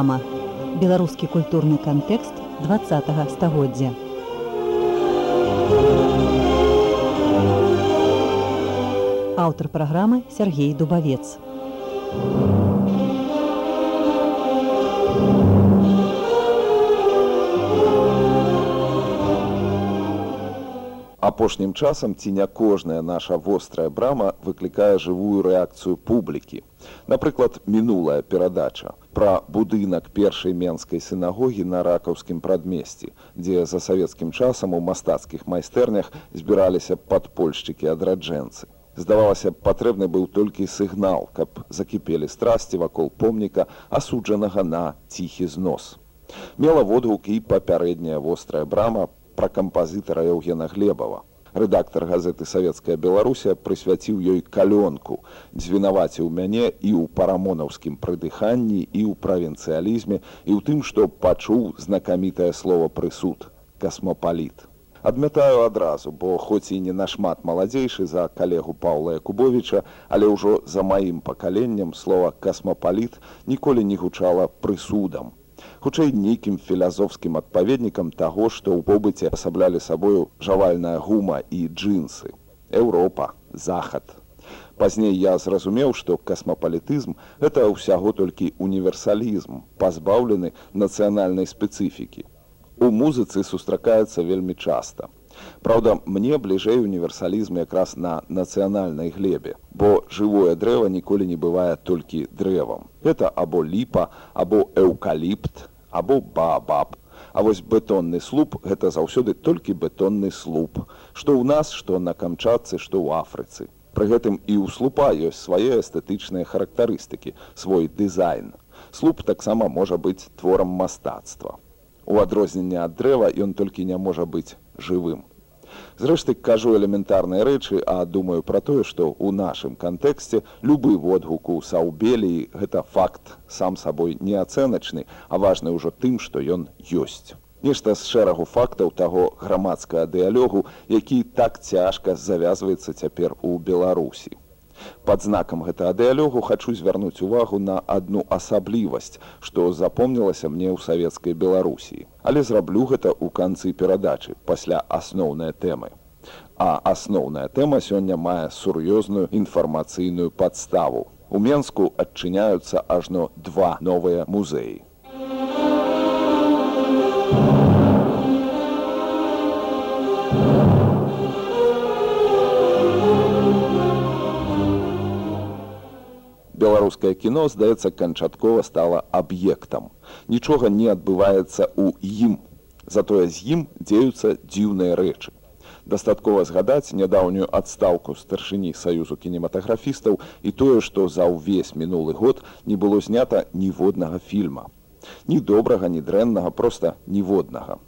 Праграма. Беларускі культурны кантэкст 20 стагоддзя. Аўтар праграмы Сергей Дубавец. апошнім часам ці не кожная наша вострая брама выклікае жывую рэакцыю публікі. Напрыклад, мінулая перадача пра будынак першай менскай сінагогі на ракаўскім прадмесці, дзе за савецкім часам у мастацкіх майстэрнях збіраліся падпольшчыкі адраджэнцы. Здавалася, патрэбны быў толькі сігнал, каб закіпелі страсці вакол помніка асуджанага на ціхі знос. Мела водгук і папярэдняя вострая брама пра кампазітара Еўгена Глебава. Рэдактар газеты Савецкая Беларусія прысвяціў ёй калёнку, дзвінаваціў мяне і ў парамонаўскім прыдыханні і ў правінцыялізме і ў тым, што пачуў знакамітае слово прысуд касмопаліт. Адмятаю адразу, бо хоць і не нашмат маладзейшы за калегу Паўла Якубовича, але ўжо за маім пакаленнем слова касмопаліт ніколі не гучала прысудам хутчэй нейкім філязофскім адпаведнікам таго, што ў побыце асаблялі сабою жавальная гума і джинсы. Еўропа, захад. Пазней я зразумеў, што касмапалітызм гэта ўсяго толькі універсалізм, пазбаўлены нацыянальнай спецыфікі. У музыцы сустракаецца вельмі часта. Праўда, мне бліжэй універсалізм якраз на нацыянальнай глебе, бо жывое дрэва ніколі не бывае толькі дрэвам. Гэта або ліпа, або эўкаліпт, або бабаб. А вось бетонны слуп гэта заўсёды толькі бетонны слуп, што ў нас, што на камчатцы, што ў Афрыцы. Пры гэтым і ў слупа ёсць свае эстэтычныя характарыстыкі, свой дызайн. Слуп таксама можа быць творам мастацтва. У адрозненне ад дрэва ён толькі не можа быць жывым. Зрэшты кажу элементарныя рэчы, а думаю пра тое, што ў нашым кантэксце любы водгук у саўбеліі гэта факт сам сабой неацэначны, а важны ўжо тым, што ён ёсць. Нешта з шэрагу фактаў таго грамадскага дыялогу, які так цяжка завязваецца цяпер у Беларусі. Пад знакам гэтага дыялогу хачу звярнуць увагу на адну асаблівасць, што запомнілася мне ў савецкай Беларусіі. Але зраблю гэта ў канцы перадачы пасля асноўнай тэмы. А асноўная тэма сёння мае сур'ёзную інфармацыйную падставу. У Менску адчыняюцца ажно два новыя музеі. Беларускае кіно здаецца канчаткова стала аб'ектам нічога не адбываецца ў ім затое з ім дзеюцца дзіўныя рэчы дастаткова згадаць нядаўнюю адстаўку старшыні саюзу кінематаграфістаў і тое што за ўвесь мінулы год не было знята ніводнага фільма ні добрага ні дрэннага проста ніводнага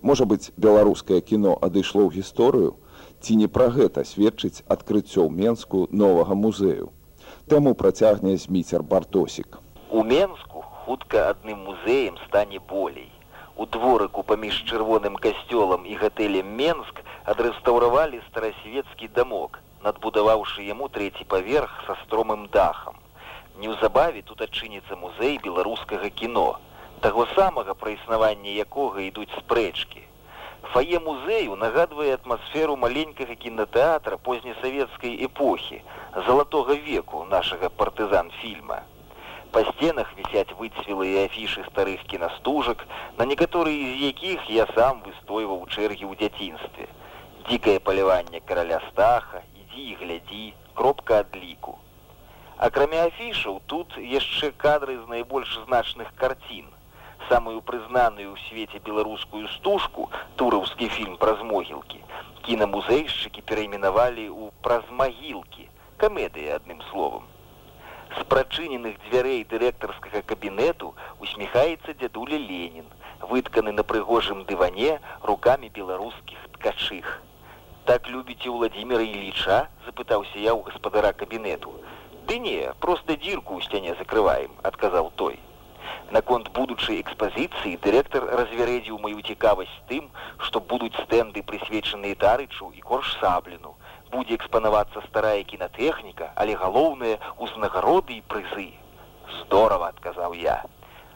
можа быць беларускае кіно адышло ў гісторыю? Ці не пра гэта сведчыць адкрыццё ў менску новага музею тэму працягне зміцер бартосік. У Менску хутка адным музеем стане болей. У дворыку паміж чырвоным касцёлам і гатэлем Менск адрэстаўравалі старасвецкі дамок, надбудаваўшы яму трэці паверх са стромым дахам. Неўзабаве тут адчыніцца музей беларускага кіно, таго самага пра існаванне якога ідуць спрэчкі. Фае музею нагадвае атмасферу маленькага кінотэатра познесавецкай эпохі, залатога веку нашага партызан фільма. Па сценах вісяць выцвілыя афішы старых кінастужак, на некаторыя з якіх я сам выстойваў чэргі ў дзяцінстве. Дзікае паляванне караля стаха, ідзі і глядзі, кропка адліку. Акрамя афішаў тут яшчэ кадры з найбольш значных карцін самую прызнаную ў свеце беларускую стужку тураўскі фільм праз могілкі кінамузейшчыкі перайменавалі ў праз магілкі камедыі адным словам з прачыненых дзвярэй дырэктарскага кабінету усміхаецца дзядуля ленін вытканы на прыгожым дыване руками беларускіх ткачых так любіце владимира іліча запытаўся я ў гаспадара кабінету ды не просто дзірку ў сцяне закрываем адказаў той Наконт будучай экспазіцыі дырэктар развярэдзіў маю цікавасць тым, што будуць стэнды прысвечаныя тарычу і корж сабліну. Будзе экспанавацца старая кінатэхніка, але галоўнае ўзнагароды і прызы. Здорава, адказаў я.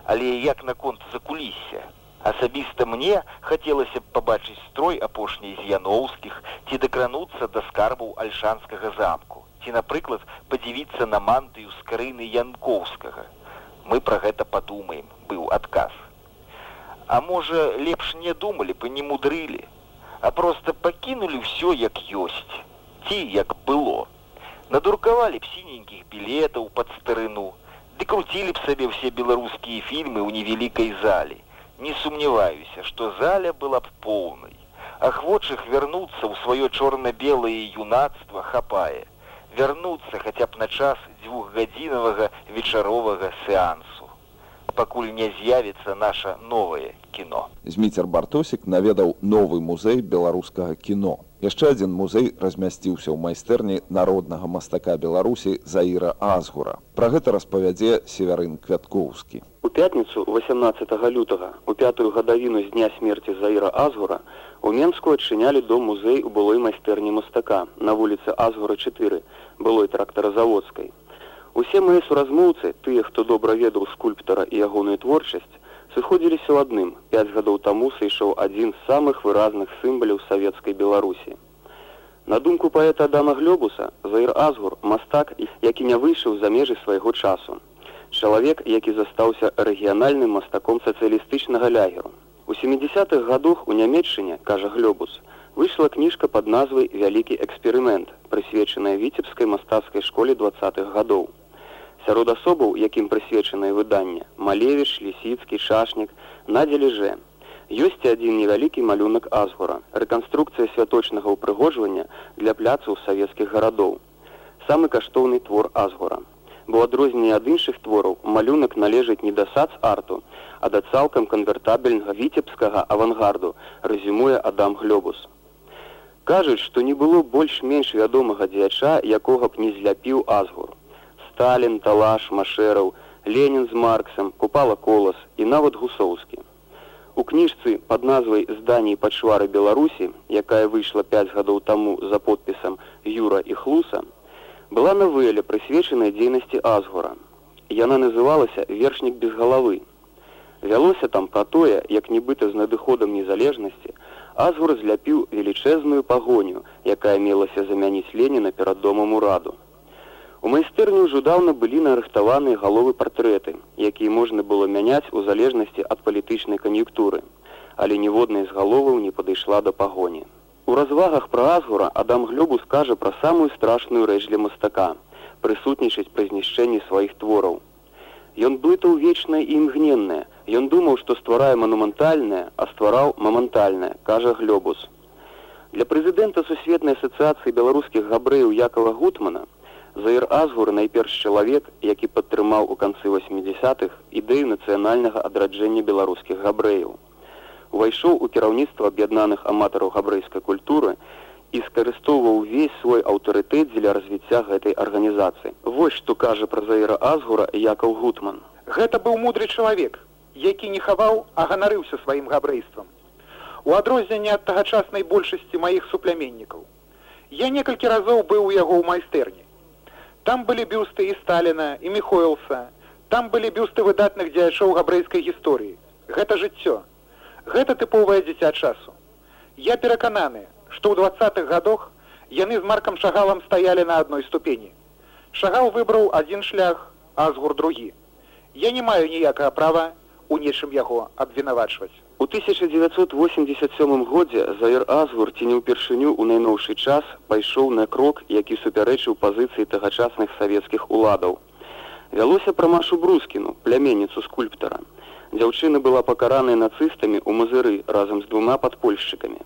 Але як наконт закулісся? Асабіста мне хацелася б пабачыць строй апошняй з яноўскіх ці дакрануцца да скарбаў альшанскага замку ці напрыклад падзівіцца на мантыю з карыны янкоўскага мы пра гэта падумаем быў адказ а можа лепш не думалі бы не мудрылі а просто пакінулі ўсё як ёсць ці як было. Надуркавалі б сіненькіх білетаў пад старыну ды круцілі б сабе ўсе беларускія фільмы ў невялікай зале. Не сумняваюся, што заля была б поўнай. Ахвочых вярнуцца ў сваё чорна-белае юнацтва хапае, вярнуцца хаця б на час дзвюхгадзінавага вечаровага сеансу. Пакуль не з'явіцца наша новае кіно. Зміцер Бартосік наведаў новы музей беларускага кіно. Яшчэ адзін музей размясціўся ў майстэрні народнага мастака Беларусі Заіра Азгура. Пра гэта распавядзе северын Квяткоўскі. У пятніцу 18 лютага у пятую гадавіну з дня смерці Заіра Азгура у Менску адчынялі дом музей у былой майстэрні мастака на вуліцы Азгура 4 былой трактаразаводскай. Усе мае суразмоўцы, тыя, хто добра ведаў скульптара і ягоную творчасць, сыходзіліся ў адным. Пяць гадоў таму сышоў адзін з самых выразных сімбаляў савецкай беларусі. На думку паэта адама глёбуса заір азгур мастак які не выйшаў за межы свайго часу. Чалавек які застаўся рэгіянальным мастаком сацыялістычнага лягеру. У семидесятых гадах у нямецчыне кажа глёбус выйшла кніжка под назвай вялікі эксперымент прысвечаная віцебскай мастацкай школе двадцатых гадоў сярод асобаў якім прысвечанае выданне малевіш лісіцкі шашнік надзеліже ёсць адзін невялікі малюнак азгура рэканструкцыя святочнага ўпрыгожвання для пляцаў савецкіх гарадоў. Самы каштоўны твор азгура бо адрозненне ад іншых твораў малюнак належыць не да сац арту а да цалкам канвертабельнага віцебскага авангарду рэзюмуе адам глёбус. Кажуць што не было больш-менш вядомага дзяча якога б не зляпіў азгуру Сталін, Талаш, Машэраў, Ленін з Марксам, купала колас і нават гусоўскі. У кніжцы пад назвай зданий пачвары Беларусі, якая выйшла 5 гадоў таму за подпісам Юра і Хлуса, была навыля прысвечаная дзейнасці Азгура. Яна называлася вершнік без галавы. Вялося там пра тое, як нібыта з надыходам незалежнасці, Азгур зляпіў велічэзную пагоню, якая мелася замяніць Леніна перад домам ураду. У майстэрні ўжо даўна былі нарыхтаваныя галовы партрэты, якія можна было мяняць у залежнасці ад палітычнай кан'юнктуры, але ніводная з галоваў не падышла да пагоні. У развагах пра азгура Адам глёбу скажа пра самую страшную рэч для мастака, прысутнічаць пры знішчэнні сваіх твораў. Ён блытаў вечнае і імгненнае. Ён думаў, што стварае манументальнае, а ствараў момантальнае, кажа глёбус. Для прэзідэнта сусветнай асацыяцыі беларускіх габрэяў Якова Гутмана, Заір Азгур найперш чалавек, які падтрымаў у канцы 80-х ідэю нацыянальнага адраджэння беларускіх габрэяў. Увайшоў у кіраўніцтва аб'яднаных аматараў габрэйскай культуры і скарыстоўваў увесь свой аўтарытэт дзеля развіцця гэтай арганізацыі. Вось што кажа пра Заіра Азгура Якаў Гутман. Гэта быў мудры чалавек, які не хаваў, а ганарыўся сваім габрэйствам. У адрозненне ад тагачаснай большасці маіх супляменнікаў. Я некалькі разоў быў у яго ў майстэрні. Там былі бюсты і Сталіна і Михоэлса. Там былі бюсты выдатных дзеячоў габрэйскай гісторыі. Гэта жыццё. Гэта тыповае дзіця часу. Я перакананы, што ў двадцатых гадах яны з маркам шагалам стаялі на адной ступені. Шагал выбраў адзін шлях, а згур другі. Я не маю ніякага права у нечым яго абвінавачваць. У 1987 годзе Заір Азгур ці не ўпершыню ў найноўшы час пайшоў на крок, які супярэчыў пазіцыі тагачасных савецкіх уладаў. Вялося пра Машу Брускіну, пляменніцу скульптара. Дзяўчына была пакараная нацыстамі ў мазыры разам з двума падпольшчыкамі.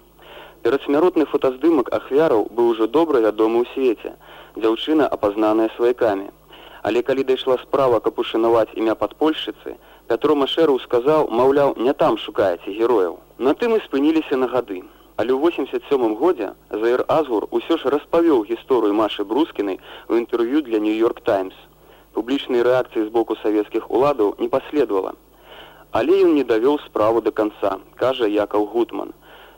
Перадсмяротны фотаздымак ахвяраў быў ужо добра вядомы ў свеце. Дзяўчына апазнаная сваякамі. Але калі дайшла справа, каб ушанаваць імя падпольшчыцы, Пятро Машэру сказаў, маўляў, не там шукаеце герояў. На тым і спыніліся на гады. Але ў 87 годзе Заір Азгур усё ж распавёў гісторыю Машы Брускінай у інтэрв'ю для Нью-Йорк Таймс. Публічнай рэакцыі з боку савецкіх уладаў не паследавала. Але ён не давёў справу да канца, кажа Якаў Гутман.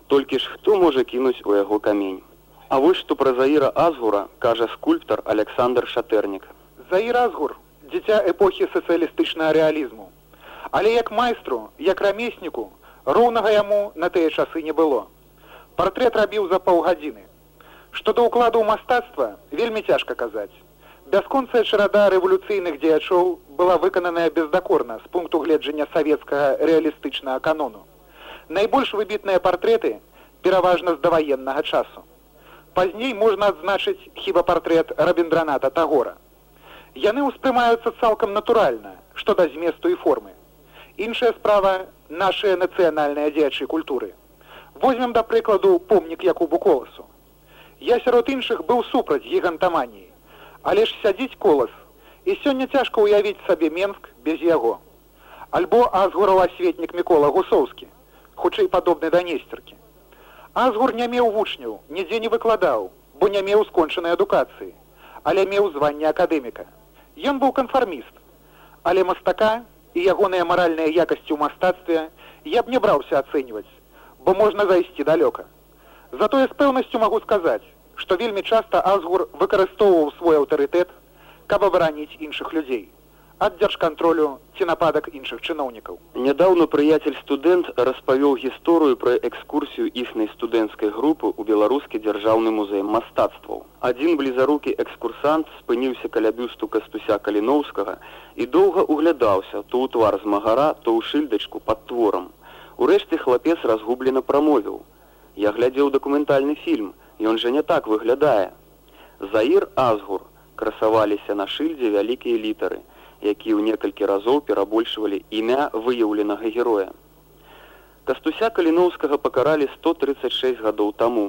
Толькі ж хто можа кінуць у яго камень. А вось што пра Заіра Азгура кажа скульптар Александр Шатэрнік. Заір Азгур, дзіця эпохі сацыялістычнага рэалізму Але як майстру, як рамесніку, роўнага яму на тыя часы не было. Партрэт рабіў за паўгадзіны. Што да ўкладу ў мастацтва вельмі цяжка казаць. Бясконцая чарада рэвалюцыйных дзеячоў была выкананая бездакорна з пункту гледжання савецкага рэалістычнага канону. Найбольш выбітныя партрэты пераважна з даваеннага часу. Пазней можна адзначыць хіба партрэт рабіндраната тагора. Яны ўспрымаюцца цалкам натуральна, што да зместу і формы. Іншая справа нашыя нацыянальныя дзеячы культуры. Возьмем да прыкладу помнік Якубу коласу. Я сярод іншых быў супраць гігантаманіі, але ж сядзіць колас і сёння цяжка ўявіць сабе менск без яго. Альбо азгураў асветнік мікола гусоўскі, хутчэй падобны да несцеркі. Азгур не меў вучняў, нідзе не выкладаў, бо не меў скончанай адукацыі, але меў званне акадэміка. Ён быў канфарміст, але мастака і ягоныя маральныя якасці ў мастацтве я б не браўся ацэньваць, бо можна зайсці далёка. Затое з пэўнасцю магу сказаць, што вельмі часта Азгур выкарыстоўваў свой аўтарытэт, каб абараніць іншых людзей ад дзяржкантролю ці нападак іншых чыноўнікаў. Нядаўна прыяцель студэнт распавёў гісторыю пра экскурсію іхнай студэнцкай групы ў беларускі дзяржаўны музей мастацтваў. Адзін блізарукі экскурсант спыніўся каля бюсту кастуся каліноўскага і доўга углядаўся то ў твар змагара, то ў шыльдачку пад творам. Урэшце хлапец разгублена прамовіў. Я глядзеў дакументальны фільм, ён жа не так выглядае. Заір Азгур красаваліся на шыльдзе вялікія літары які ў некалькі разоў перабольшвалі імя выяўленага героя. Кастуся каліноўскага пакаралі 136 гадоў таму.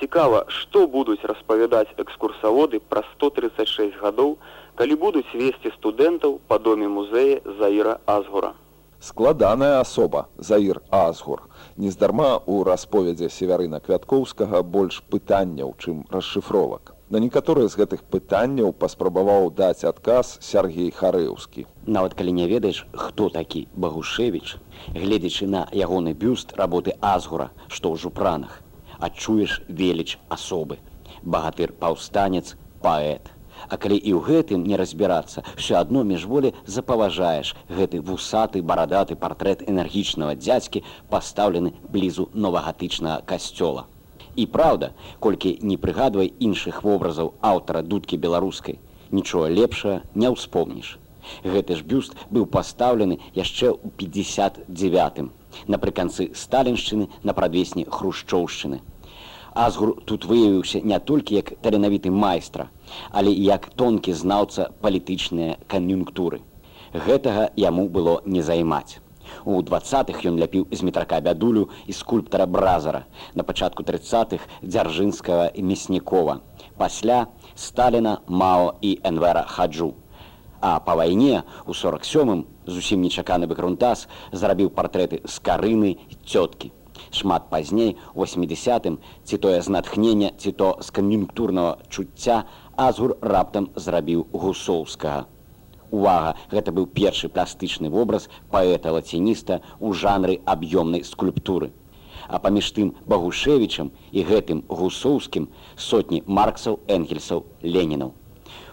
Цікава, што будуць распавядаць экскурсаводы пра 136 гадоў, калі будуць весці студэнтаў па доме музея Заіра Азгура. Складаная асоба Заір Азгур. Нездарма ў расповедзе севярына Квяткоўскага больш пытанняў, чым расшыфровак. На некаторыя з гэтых пытанняў паспрабаваў даць адказ Сергей Харэўскі. Нават калі не ведаеш, хто такі Багушевіч, гледзячы на ягоны бюст работы Азгура, што ў жупранах, адчуеш веліч асобы. Багатыр паўстанец, паэт. А калі і ў гэтым не разбірацца, ўсё адно міжволі запаважаеш гэты вусаты барадаты партрэт энергічнага дзядзькі пастаўлены блізу новагатычнага касцёла. І праўда, колькі не прыгадвай іншых вобразаў аўтара дудкі беларускай, нічога лепшае не ўспомніш. Гэты ж бюст быў пастаўлены яшчэ ў 59 напрыканцы сталіншчыны на прадвесні хрушчоўшчыны. Азгур тут выявіўся не толькі як таленавіты майстра, але і як тонкі знаўца палітычныя кан'юнктуры. Гэтага яму было не займаць. У двадцатых ён ляпіў з метрака бядулю і скульптара бразара на пачатку тридцатых дзяржынскага і мяснікова. Пасля Сталіна, Мао і Энвера хаджу. А па вайне у 47 зусім нечаканы бэкрунтас зрабіў партрэты з карыны цёткі. Шмат пазней у 80 ці тое з натхнення ці то з кан'юнктурнага чуцця азгур раптам зрабіў гусоўскага. Увага, гэта быў першы пластычны вобраз паэта лацініста ў жанры аб'ёмнай скульптуры. А паміж тым Багушевічам і гэтым гусоўскім сотні марксаў энгельсаў ленінаў.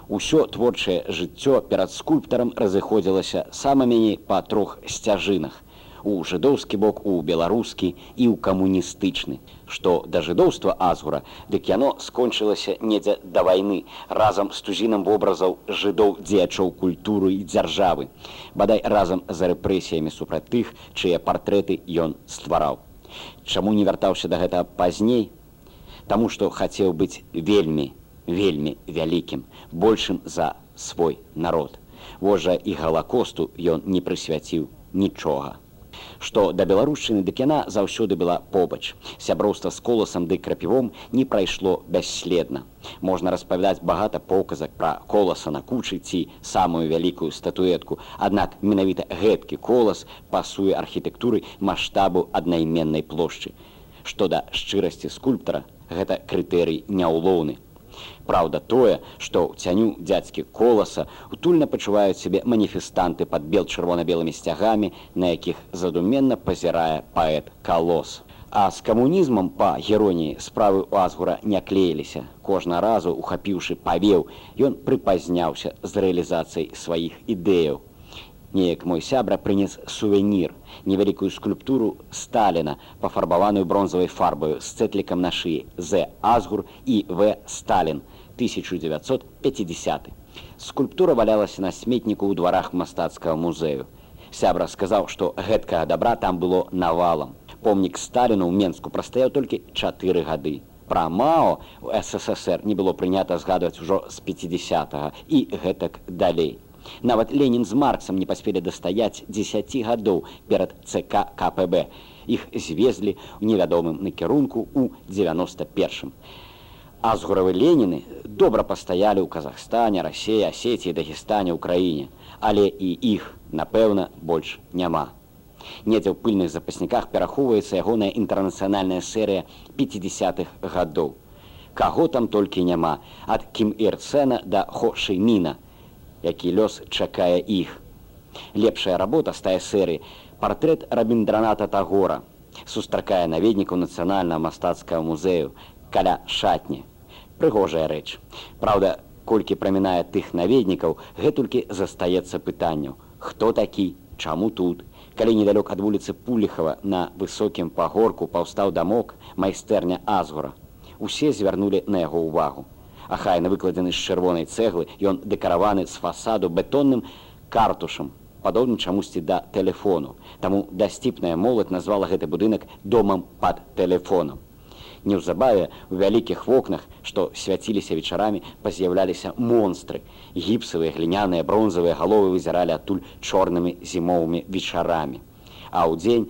Усё творчае жыццё перад скульптарам разыходзілася самымі па трох сцяжынах у жыдоўскі бок у беларускі і ў камуністычны. Што да жыдоўства азгура дык яно скончылася недзе да вайны разам з тузінам вобразаў жыдоў дзеячоў культуры і дзяржавы. Бадай разам за рэпрэсіямі супраць тых чыя партрэты ён ствараў. Чаму не вяртаўся да гэта пазней? Таму што хацеў быць вельмі вельмі вялікім большым за свой народ. Вожа і галакосту ён не прысвяціў нічога што да беларушчыны дык яна заўсёды была побач. Сяброўства з коласам ды крапівом не прайшло бясследна. Можна распавядаць багата показак пра коласа на кучы ці самую вялікую статуэтку. Аднак менавіта гэткі колас пасуе архітэктуры маштабу аднайменнай плошчы. Што да шчырасці скульптара, гэта крытэрый няўлоўны. Праўда тое, што ў цяню дзядзькі коласа утульна пачуваюць сябе маніфестанты пад бел чырвона-белымі сцягамі, на якіх задуменна пазірае паэт калос. А з камунізмам па героніі справы ў азгура не клеіліся. Кожна разу ухапіўшы павеў, ён прыпазняўся з рэалізацыяй сваіх ідэяў. Неяк мой сябра прынес сувенір, невялікую скульптуру Сталіна, пафарбаваную бронзавай фарбаю з цэтлікам на шыі З Азгур і В Сталін 1950. Скульптура валялася на сметніку ў дварах мастацкага музею. Сябра сказаў, што гэткага дабра там было навалам. Помнік Сталіну ў Менску прастаяў толькі чатыры гады. Пра Мао у ССР не было прынята згадваць ужо з 50 і гэтак далей. Нават Ленін з Марксам не паспелі дастаяць 10 гадоў перад ЦК КПБ. Іх звезлі ў невядомым накірунку ў 91. Азгуравы Леніны добра пастаялі ў Казахстане, рассеі, асеці, Дагестане, Украіне, але і іх, напэўна, больш няма. Недзе ў пыльных запасніках перахоўваецца ягоная інтэрнацыянальная серыя 50-х гадоў. Каго там толькі няма, ад Кім Ірцэна да Хошейміна, які лёс чакае іх. Лепшая работа з тая серыі партрэт рабіндраната Тагора сустракае наведнікаў нацыянальнага мастацкага музею каля шатні. Прыгожая рэч. Праўда, колькі прамінае тых наведнікаў, гэтулькі застаецца пытанню: хто такі, чаму тут? Калі недалёк ад вуліцы Пуліхава на высокім пагорку паўстаў дамок майстэрня Азгура. Усе звярнулі на яго ўвагу ахайна выкладзены з чырвонай цэглы, ён дэкараваны з фасаду бетонным картушам, падобным чамусьці да тэлефону. Таму дасціпная моладзь назвала гэты будынак домам пад тэлефонам. Неўзабаве у вялікіх вокнах, што свяціліся вечарамі, паз'яўляліся монстры. Гіпсавыя гліняныя бронзавыя галовы вызіралі адтуль чорнымі зімовымі вечарамі. А ў дзень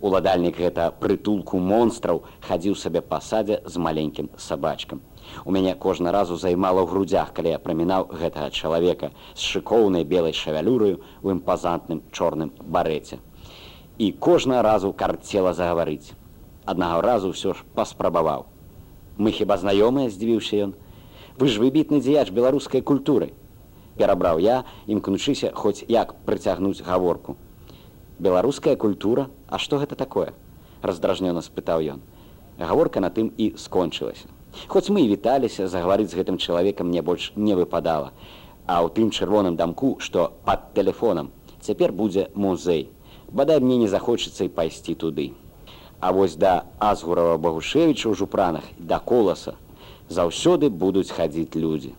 уладальнік гэта прытулку монстраў хадзіў сабе па садзе з маленькім сабачкам. У мяне кожны разу займала ў грудзях, калі я прамінаў гэтага чалавека з шыкоўнай белай шавялюраю ў імпазантным чорным барэце. І кожна разу карцела загаварыць. Аднаго разу ўсё ж паспрабаваў. Мы хіба знаёмыя, здзівіўся ён. Вы ж выбітны дзеяч беларускай культуры. Перабраў я, імкнучыся хоць як прыцягнуць гаворку. Беларуская культура, А што гэта такое? раздражнёна спытаў ён. Гаворка на тым і скончылася. Хоць мы і віталіся, загаварыць з гэтым чалавекам мне больш не выпадала. А ў тым чырвоным дамку, што пад тэлефонам, цяпер будзе музей. Бадай мне не захочацца і пайсці туды. А вось да Азгурава Багушевіча ў жупранах да коласа заўсёды будуць хадзіць людзі.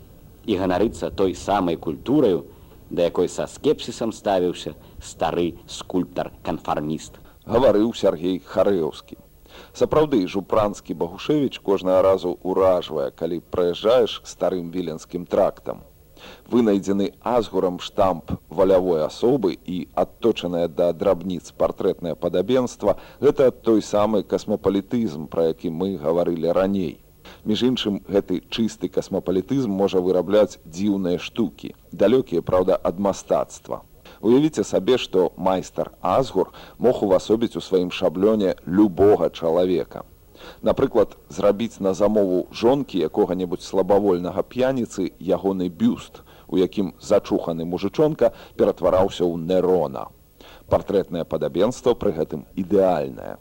І ганарыцца той самай культураю, да якой са скепсісам ставіўся стары скульптар-канфарміст. Гаварыў Сергей Харэўскі. Сапраўды жупранскі Багушевіч кожнага разу ўражвае, калі праязджаеш старым віленскім трактам. Вынайдзены азгурам штамп валявой асобы і адточанае да драбніц партрэтнае падабенства гэта той самы касмапалітызм, пра які мы гаварылі раней. Між іншым гэты чысты касмапалітызм можа вырабляць дзіўныя штукі, далёкія праўда ад мастацтва. Уявіце сабе, што майстар Азгур мог увасобіць у сваім шаблёне любога чалавека. Напрыклад, зрабіць на замову жонкі якога-небудзь слабавольнага п'яніцы ягоны бюст, у якім зачуханы мужычонка ператвараўся ў нерона. Партрэтнае падабенство пры гэтым ідэальнае.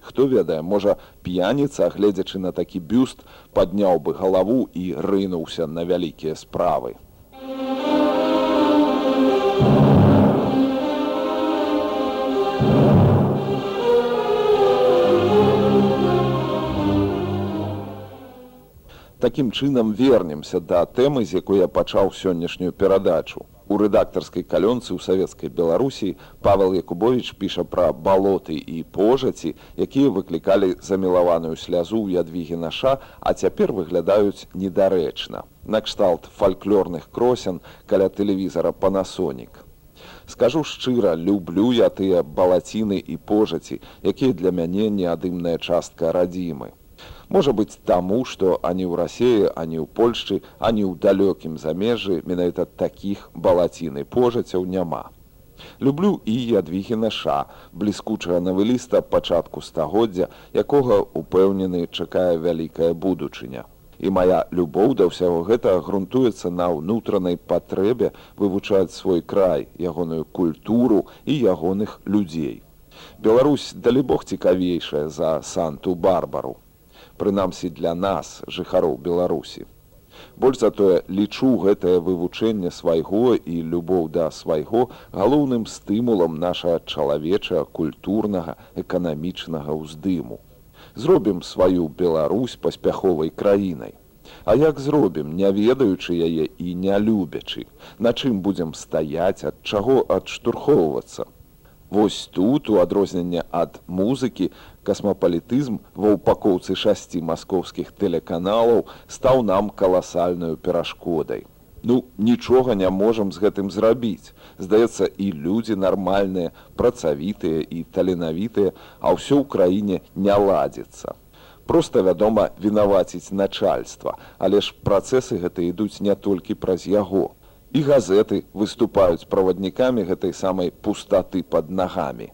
Хто ведае, можа, п'яніца, гледзячы на такі бюст, падняў бы галаву і рынуўся на вялікія справы. Такім чынам вернемся да тэмы, з якой я пачаў сённяшнюю перадачу. У рэдактарскай калёнцы ў савецкай Беларусі Павел Якубович піша пра балоты і пожаці, якія выклікалі замілаваную слязу ў ядвігі наша, а цяпер выглядаюць недарэчна. Накшталт фальклорных кросян каля тэлевізара панасонік. Скажу шчыра, люблю я тыя балаціны і пожаці, якія для мяне неадымная частка радзімы. Можа быць таму, што ані ў рассеі, ані ў Польшчы, ані ў далёкім замежжы менавіта такіх балаціны пожацяў няма. Люблю і ядвігі наша, бліскучага навыліста пачатку стагоддзя, якога упэўнены чакае вялікая будучыня. І моя любоў да ўсяго гэта грунтуецца на ўнутранай патрэбе вывучаць свой край, ягоную культуру і ягоных людзей. Беларусь далібог цікавейшая за санту барбару прынамсі для нас жыхароў беларусі Больш затое лічу гэтае вывучэнне свайго і любоў да свайго галоўным стымулам нашага чалавечага культурнага эканамічнага ўздыму. Зробім сваю Беларусь паспяховай краінай. А як зробім, не ведаючы яе і не любячы, на чым будзем стаяць, ад чаго адштурхоўвацца. Вось тут, у адрозненне ад музыкі, касмапалітызм ва ўпакоўцы шасці маскоўскіх тэлеканалаў стаў нам каласальнаю перашкодай. Ну, нічога не можам з гэтым зрабіць. Здаецца, і людзі нармальныя, працавітыя і таленавітыя, а ўсё ў краіне не ладзіцца. Проста, вядома, вінаваціць начальства, але ж працэсы гэта ідуць не толькі праз яго. І газеты выступаюць праваднікамі гэтай самай пустаты пад нагамі.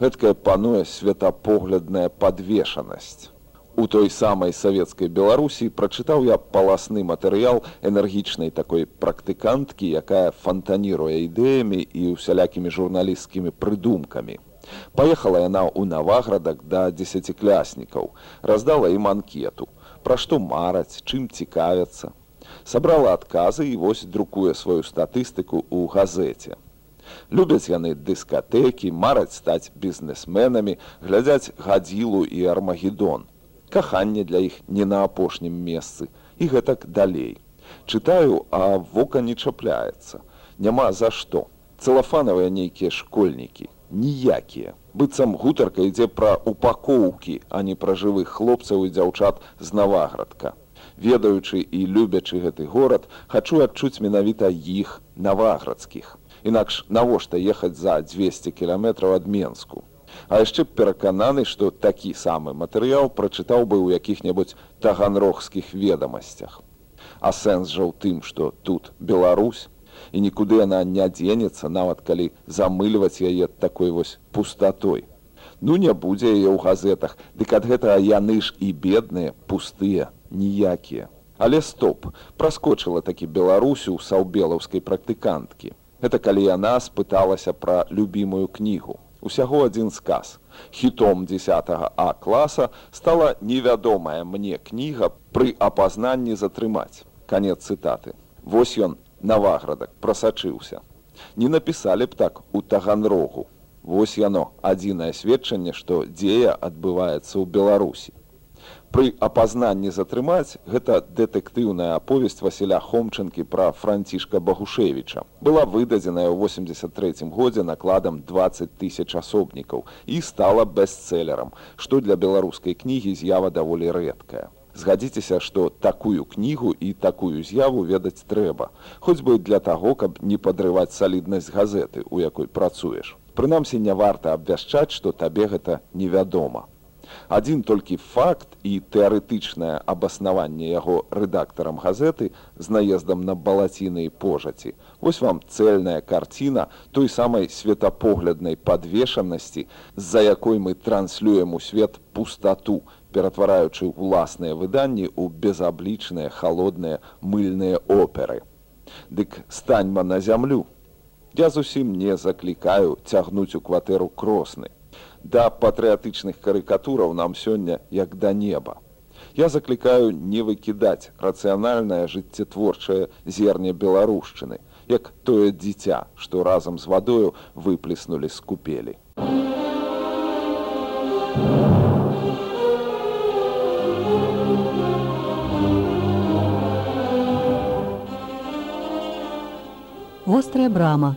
Гэткая пануе светапоглядная падвешанасць. У той самай савецкай Беларусі прачытаў я паласны матэрыял энергічнай такой практыканткі, якая фантаніруе ідэямі і ўсялякімі журналісцкімі прыдумкамі. Паехала яна ў наваградак да дзесяцікляснікаў, раздала ім анкету, пра што мараць, чым цікавяцца. Сабрала адказы і вось друкуе сваю статыстыку ў газеце. Любяць яны дыскатэкі, мараць стаць бізнесменамі, глядзяць гадзілу і армагеддон каханне для іх не на апошнім месцы і гэтак далей. Чытаю, а вока не чапляецца. Няма за што. Цэлафанавыя нейкія школьнікі, ніякія. Быццам гутарка ідзе пра упакоўкі, а не пра жывых хлопцаў і дзяўчат з наваградка. Ведаючы і любячы гэты горад, хачу адчуць менавіта іх наваградскіх. Інакш навошта ехаць за 200 кіламетраў ад Менску. А яшчэ перакананы, што такі самы матэрыял прачытаў бы ў якіх-небудзь таганрогскіх ведамасцях. А сэнс жа ў тым, што тут Беларусь і нікуды яна не дзенецца, нават калі замыльваць яе такой вось пустатой. Ну не будзе яе ў газетах, дык ад гэтага яны ж і бедныя, пустыя, ніякія. Але стоп, праскочыла такі Беларусю ў саўбелаўскай практыканткі. Гэта калі яна спыталася пра любімую кнігу усяго адзін сказ. Хітом 10 А класа стала невядомая мне кніга пры апазнанні затрымаць. Канец цытаты. Вось ён наваградак прасачыўся. Не напісалі б так у таганрогу. Вось яно адзінае сведчанне, што дзея адбываецца ў Беларусі. Пры апазнанні затрымаць гэта дэтэктыўная аповесць Васіля Хомчынкі пра францішка Багушевіча. Была выдадзеная ў 83 годзе накладам 20 тысяч асобнікаў і стала бестселлерам, што для беларускай кнігі з'ява даволі рэдкая. Згадзіцеся, што такую кнігу і такую з'яву ведаць трэба, хоць бы для таго, каб не падрываць саліднасць газеты, у якой працуеш. Прынамсі не варта абвяшчаць, што табе гэта невядома адзін толькі факт і тэарэтычнае абаснаванне яго рэдактарам газеты з наездам на балаціны і пожаці. Вось вам цэльная карціна той самай светапогляднай падвешанасці з-за якой мы транслюем у свет пустату ператвараючы ўласныя выданні ў безаблічныя халодныя мыльныя оперы. Дык станьма на зямлю. Я зусім не заклікаю цягнуць у кватэру кросны да патрыятычных карыкатураў нам сёння як да неба. Я заклікаю не выкідаць рацыянальнае жыццятворчае зерне беларушчыны, як тое дзіця, што разам з вадою выплеснулі з купелі. Вострая брама